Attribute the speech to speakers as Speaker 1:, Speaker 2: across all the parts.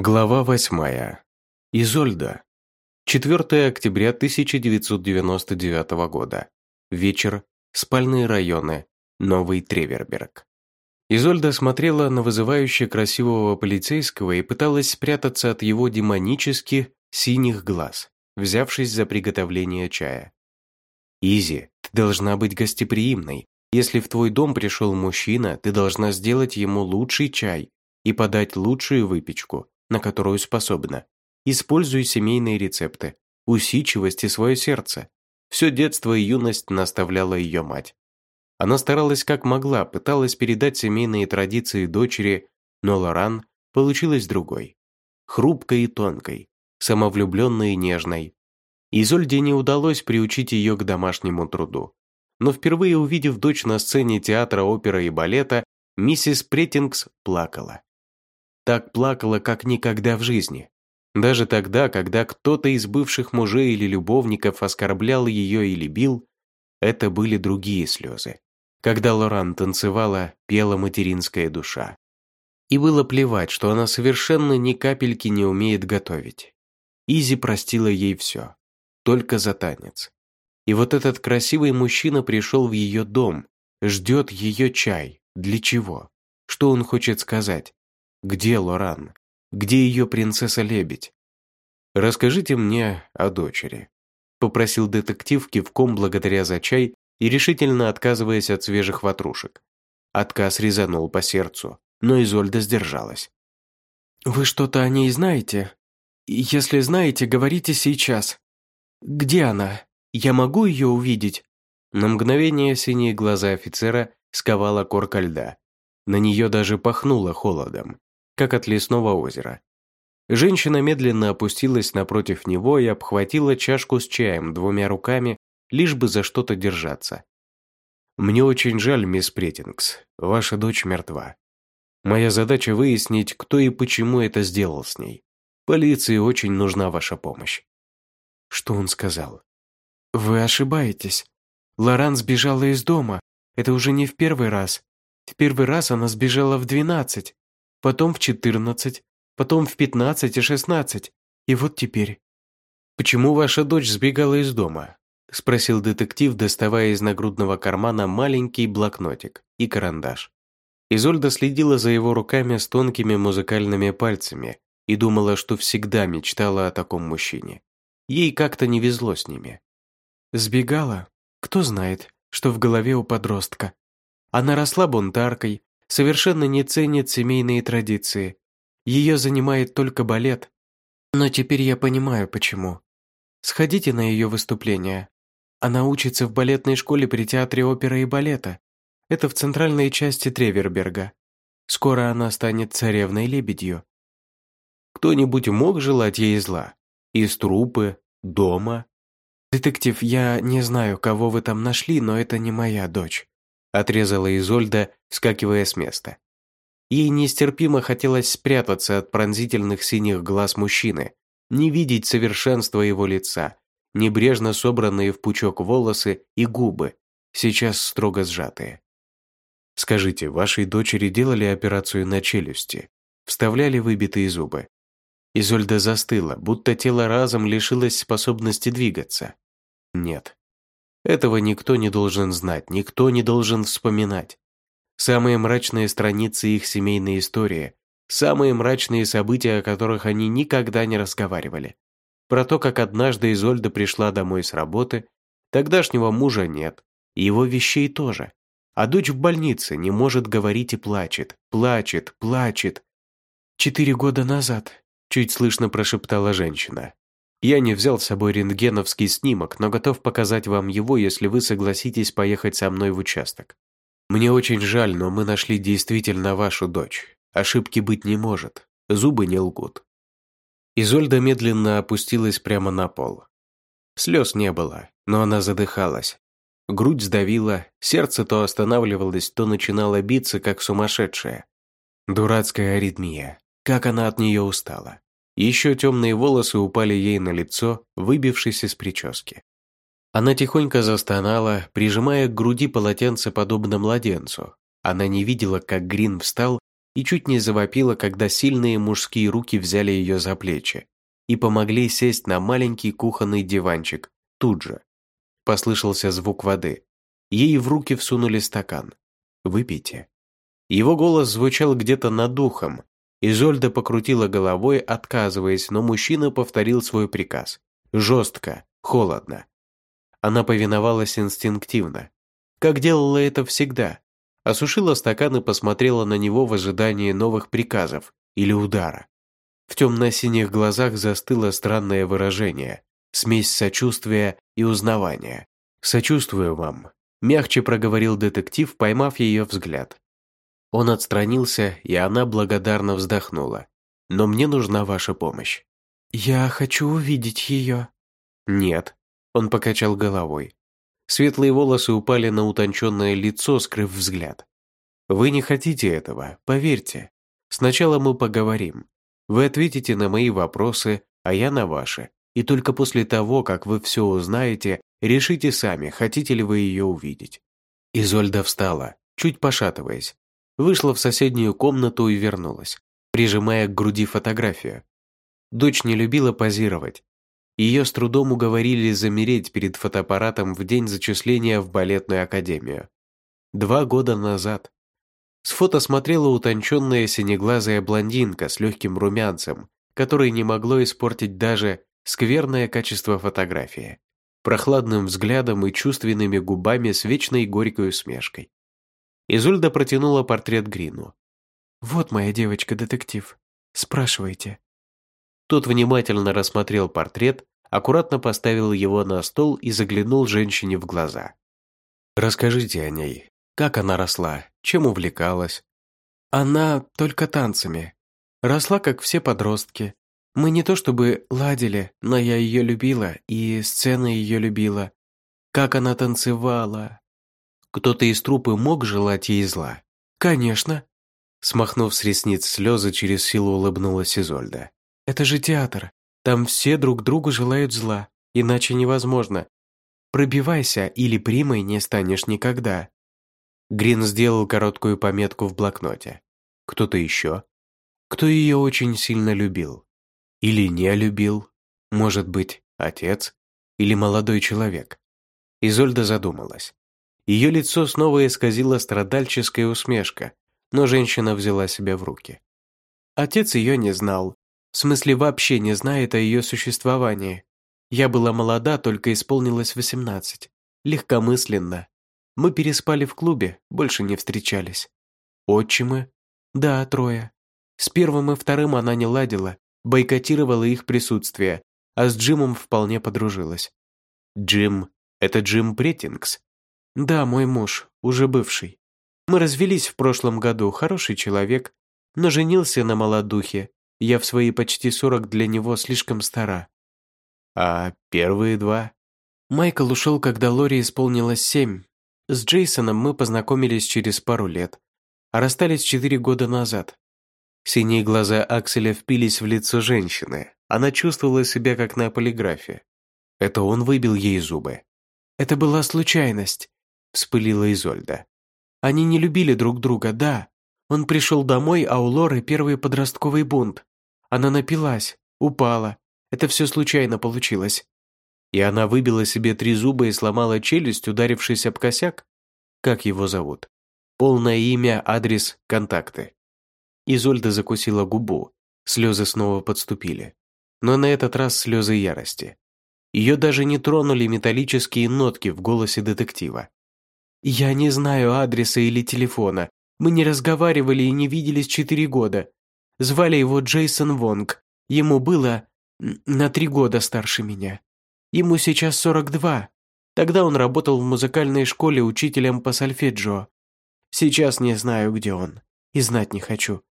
Speaker 1: Глава восьмая. Изольда. 4 октября 1999 года. Вечер. Спальные районы. Новый Треверберг. Изольда смотрела на вызывающе красивого полицейского и пыталась спрятаться от его демонически синих глаз, взявшись за приготовление чая. «Изи, ты должна быть гостеприимной. Если в твой дом пришел мужчина, ты должна сделать ему лучший чай и подать лучшую выпечку, на которую способна. Используй семейные рецепты, усидчивость и свое сердце. Все детство и юность наставляла ее мать. Она старалась как могла, пыталась передать семейные традиции дочери, но Лоран получилась другой. Хрупкой и тонкой, самовлюбленной и нежной. Изольде не удалось приучить ее к домашнему труду. Но впервые увидев дочь на сцене театра, оперы и балета, миссис Претингс плакала так плакала, как никогда в жизни. Даже тогда, когда кто-то из бывших мужей или любовников оскорблял ее или бил, это были другие слезы. Когда Лоран танцевала, пела материнская душа. И было плевать, что она совершенно ни капельки не умеет готовить. Изи простила ей все, только за танец. И вот этот красивый мужчина пришел в ее дом, ждет ее чай. Для чего? Что он хочет сказать? Где Лоран? Где ее принцесса-лебедь? Расскажите мне о дочери», – попросил детектив кивком благодаря за чай и решительно отказываясь от свежих ватрушек. Отказ резанул по сердцу, но Изольда сдержалась.
Speaker 2: «Вы что-то о ней знаете? Если знаете, говорите сейчас. Где она? Я могу ее увидеть?»
Speaker 1: На мгновение синие глаза офицера сковала корка льда. На нее даже пахнуло холодом как от лесного озера. Женщина медленно опустилась напротив него и обхватила чашку с чаем двумя руками, лишь бы за что-то держаться. «Мне очень жаль, мисс Претингс, ваша дочь мертва. Моя задача выяснить, кто и почему это сделал с ней. Полиции очень нужна ваша помощь».
Speaker 2: Что он сказал? «Вы ошибаетесь. Лоран сбежала из дома. Это уже не в первый раз. В первый раз она сбежала в двенадцать потом в 14, потом в 15 и 16, и вот теперь.
Speaker 1: «Почему ваша дочь сбегала из дома?» – спросил детектив, доставая из нагрудного кармана маленький блокнотик и карандаш. Изольда следила за его руками с тонкими музыкальными пальцами и думала, что всегда мечтала о таком мужчине. Ей как-то не везло с ними.
Speaker 2: Сбегала? Кто знает, что в голове у подростка. Она росла бунтаркой, совершенно не ценит семейные традиции. Ее занимает только балет. Но теперь я понимаю, почему. Сходите на ее выступление. Она учится в балетной школе при театре оперы и балета. Это в центральной части Треверберга. Скоро она станет царевной-лебедью.
Speaker 1: Кто-нибудь мог желать ей зла? Из трупы? Дома?
Speaker 2: Детектив, я не знаю, кого вы там нашли, но это не моя дочь отрезала Изольда, вскакивая с места. Ей нестерпимо хотелось спрятаться от пронзительных синих глаз мужчины, не видеть совершенства его лица, небрежно собранные в пучок волосы и губы, сейчас строго сжатые.
Speaker 1: «Скажите, вашей дочери делали операцию на челюсти? Вставляли выбитые зубы?» Изольда застыла, будто тело разом лишилось способности двигаться. «Нет, этого никто не должен знать, никто не должен вспоминать. Самые мрачные страницы их семейной истории, самые мрачные события, о которых они никогда не разговаривали. Про то, как однажды Изольда пришла домой с работы, тогдашнего мужа нет, и его вещей тоже. А дочь в больнице не может говорить и плачет, плачет, плачет.
Speaker 2: «Четыре года назад», – чуть слышно прошептала женщина.
Speaker 1: Я не взял с собой рентгеновский снимок, но готов показать вам его, если вы согласитесь поехать со мной в участок. Мне очень жаль, но мы нашли действительно вашу дочь. Ошибки быть не может. Зубы не лгут». Изольда медленно опустилась прямо на пол. Слез не было, но она задыхалась. Грудь сдавила, сердце то останавливалось, то начинало биться, как сумасшедшее. Дурацкая аритмия. Как она от нее устала. Еще темные волосы упали ей на лицо, выбившись из прически. Она тихонько застонала, прижимая к груди полотенце подобно младенцу. Она не видела, как Грин встал и чуть не завопила, когда сильные мужские руки взяли ее за плечи и помогли сесть на маленький кухонный диванчик тут же. Послышался звук воды. Ей в руки всунули стакан. «Выпейте». Его голос звучал где-то над духом. Изольда покрутила головой, отказываясь, но мужчина повторил свой приказ. Жестко, холодно. Она повиновалась инстинктивно. Как делала это всегда. Осушила стакан и посмотрела на него в ожидании новых приказов или удара. В темно-синих глазах застыло странное выражение, смесь сочувствия и узнавания. «Сочувствую вам», – мягче проговорил детектив, поймав ее взгляд. Он отстранился, и она благодарно вздохнула. «Но мне нужна ваша помощь».
Speaker 2: «Я хочу увидеть ее».
Speaker 1: «Нет», – он покачал головой. Светлые волосы упали на утонченное лицо, скрыв взгляд. «Вы не хотите этого, поверьте. Сначала мы поговорим. Вы ответите на мои вопросы, а я на ваши. И только после того, как вы все узнаете, решите сами, хотите ли вы ее увидеть». Изольда встала, чуть пошатываясь. Вышла в соседнюю комнату и вернулась, прижимая к груди фотографию. Дочь не любила позировать. Ее с трудом уговорили замереть перед фотоаппаратом в день зачисления в балетную академию. Два года назад. С фото смотрела утонченная синеглазая блондинка с легким румянцем, которой не могло испортить даже скверное качество фотографии, прохладным взглядом и чувственными губами с вечной горькой усмешкой. Изольда протянула портрет Грину.
Speaker 2: «Вот моя девочка-детектив. Спрашивайте».
Speaker 1: Тот внимательно рассмотрел портрет, аккуратно поставил его на стол и заглянул женщине в глаза. «Расскажите о ней. Как она росла? Чем увлекалась?»
Speaker 2: «Она только танцами. Росла, как все подростки. Мы не то чтобы ладили, но я ее любила, и сцена ее любила. Как она танцевала!»
Speaker 1: «Кто-то из трупы мог желать ей зла?»
Speaker 2: «Конечно!»
Speaker 1: Смахнув с ресниц слезы, через силу улыбнулась Изольда.
Speaker 2: «Это же театр. Там все друг другу желают зла, иначе невозможно. Пробивайся, или примой не станешь никогда.
Speaker 1: Грин сделал короткую пометку в блокноте. Кто-то еще? Кто ее очень сильно любил? Или не любил? Может быть, отец? Или молодой человек? Изольда задумалась. Ее лицо снова исказила страдальческая усмешка, но женщина взяла себя в руки.
Speaker 2: Отец ее не знал. В смысле, вообще не знает о ее существовании. Я была молода, только исполнилось восемнадцать. Легкомысленно, мы переспали в клубе, больше не встречались. Отчимы? Да, трое. С первым и вторым она не ладила, бойкотировала их присутствие, а с Джимом вполне подружилась.
Speaker 1: Джим – это Джим Претингс?
Speaker 2: Да, мой муж, уже бывший. Мы развелись в прошлом году, хороший человек, но женился на молодухе. Я в свои почти сорок для него слишком стара.
Speaker 1: А первые два?
Speaker 2: Майкл ушел, когда Лори исполнилось семь, с Джейсоном мы познакомились через пару лет, а расстались четыре года назад.
Speaker 1: Синие глаза Акселя впились в лицо женщины. Она чувствовала себя как на полиграфе. Это он выбил ей зубы.
Speaker 2: «Это была случайность», – вспылила Изольда. «Они не любили друг друга, да. Он пришел домой, а у Лоры первый подростковый бунт. Она напилась, упала. Это все случайно получилось.
Speaker 1: И она выбила себе три зуба и сломала челюсть, ударившись об косяк? Как его зовут? Полное имя, адрес, контакты. Изольда закусила губу. Слезы снова подступили. Но на этот раз слезы ярости. Ее даже не тронули металлические нотки в голосе детектива.
Speaker 2: «Я не знаю адреса или телефона. Мы не разговаривали и не виделись четыре года. Звали его Джейсон Вонг. Ему было на три года старше меня. Ему сейчас 42. Тогда он работал в музыкальной школе учителем по сольфеджио. Сейчас не знаю, где он. И знать не хочу.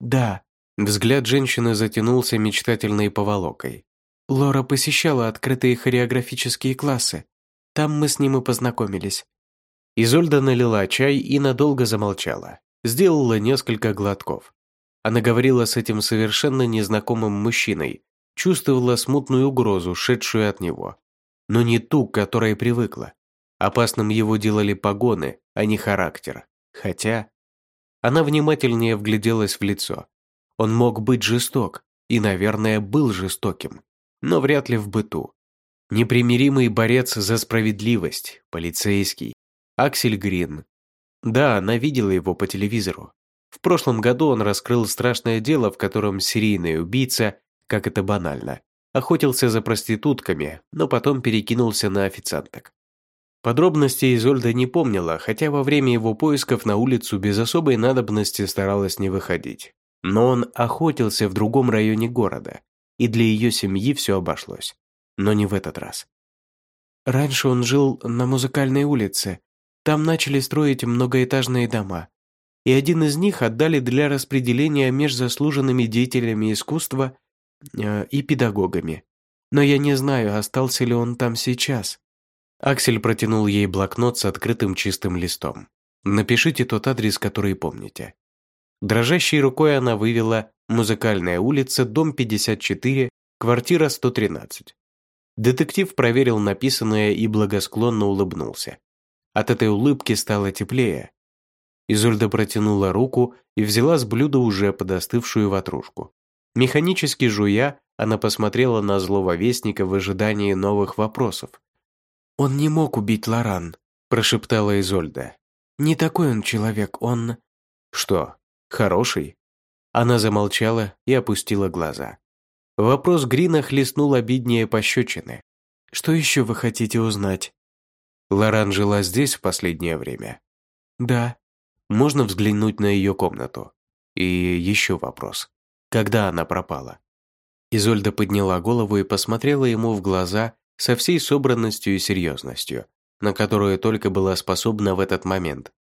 Speaker 2: Да.
Speaker 1: Взгляд женщины затянулся мечтательной поволокой.
Speaker 2: Лора посещала открытые хореографические классы. Там мы с ним и познакомились.
Speaker 1: Изольда налила чай и надолго замолчала. Сделала несколько глотков. Она говорила с этим совершенно незнакомым мужчиной, чувствовала смутную угрозу, шедшую от него. Но не ту, к которой привыкла. Опасным его делали погоны, а не характер. Хотя... Она внимательнее вгляделась в лицо. Он мог быть жесток, и, наверное, был жестоким, но вряд ли в быту. Непримиримый борец за справедливость, полицейский, Аксель Грин. Да, она видела его по телевизору. В прошлом году он раскрыл страшное дело, в котором серийный убийца, как это банально, охотился за проститутками, но потом перекинулся на официанток. Подробностей Изольда не помнила, хотя во время его поисков на улицу без особой надобности старалась не выходить. Но он охотился в другом районе города, и для ее семьи все обошлось. Но не в этот раз.
Speaker 2: Раньше он жил на музыкальной улице. Там начали строить многоэтажные дома. И один из них отдали для распределения между заслуженными деятелями искусства э, и педагогами. Но я не знаю, остался ли он там сейчас.
Speaker 1: Аксель протянул ей блокнот с открытым чистым листом. «Напишите тот адрес, который помните». Дрожащей рукой она вывела «Музыкальная улица, дом 54, квартира 113». Детектив проверил написанное и благосклонно улыбнулся. От этой улыбки стало теплее. Изольда протянула руку и взяла с блюда уже подостывшую ватрушку. Механически жуя, она посмотрела на злого вестника в ожидании новых вопросов.
Speaker 2: «Он не мог убить Лоран», – прошептала Изольда. «Не такой он человек, он...»
Speaker 1: «Что, хороший?» Она замолчала и опустила глаза. Вопрос Грина хлестнул обиднее пощечины.
Speaker 2: «Что еще вы хотите узнать?»
Speaker 1: Лоран жила здесь в последнее время?
Speaker 2: «Да».
Speaker 1: Можно взглянуть на ее комнату? И еще вопрос. Когда она пропала? Изольда подняла голову и посмотрела ему в глаза со всей собранностью и серьезностью, на которую только была способна в этот момент.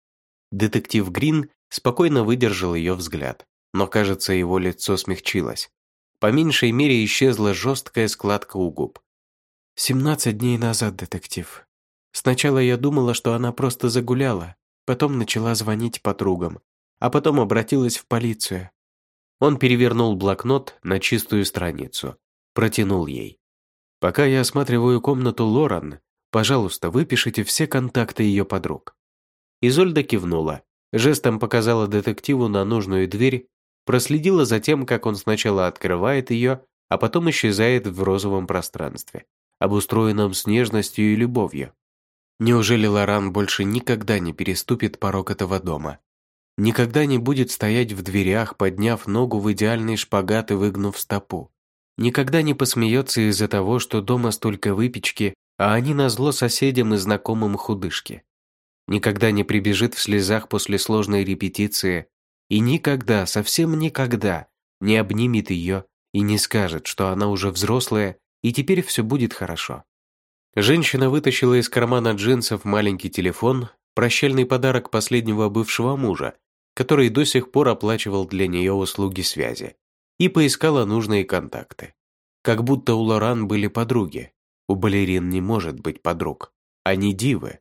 Speaker 1: Детектив Грин спокойно выдержал ее взгляд, но, кажется, его лицо смягчилось. По меньшей мере исчезла жесткая складка у губ.
Speaker 2: «Семнадцать дней назад, детектив. Сначала я думала, что она просто загуляла, потом начала звонить подругам, а потом обратилась в полицию».
Speaker 1: Он перевернул блокнот на чистую страницу, протянул ей. Пока я осматриваю комнату Лоран, пожалуйста, выпишите все контакты ее подруг». Изольда кивнула, жестом показала детективу на нужную дверь, проследила за тем, как он сначала открывает ее, а потом исчезает в розовом пространстве, обустроенном с нежностью и любовью. Неужели Лоран больше никогда не переступит порог этого дома? Никогда не будет стоять в дверях, подняв ногу в идеальный шпагат и выгнув стопу? Никогда не посмеется из-за того, что дома столько выпечки, а они назло соседям и знакомым худышки. Никогда не прибежит в слезах после сложной репетиции и никогда, совсем никогда не обнимет ее и не скажет, что она уже взрослая и теперь все будет хорошо. Женщина вытащила из кармана джинсов маленький телефон, прощальный подарок последнего бывшего мужа, который до сих пор оплачивал для нее услуги связи и поискала нужные контакты. Как будто у Лоран были подруги. У балерин не может быть подруг. Они дивы.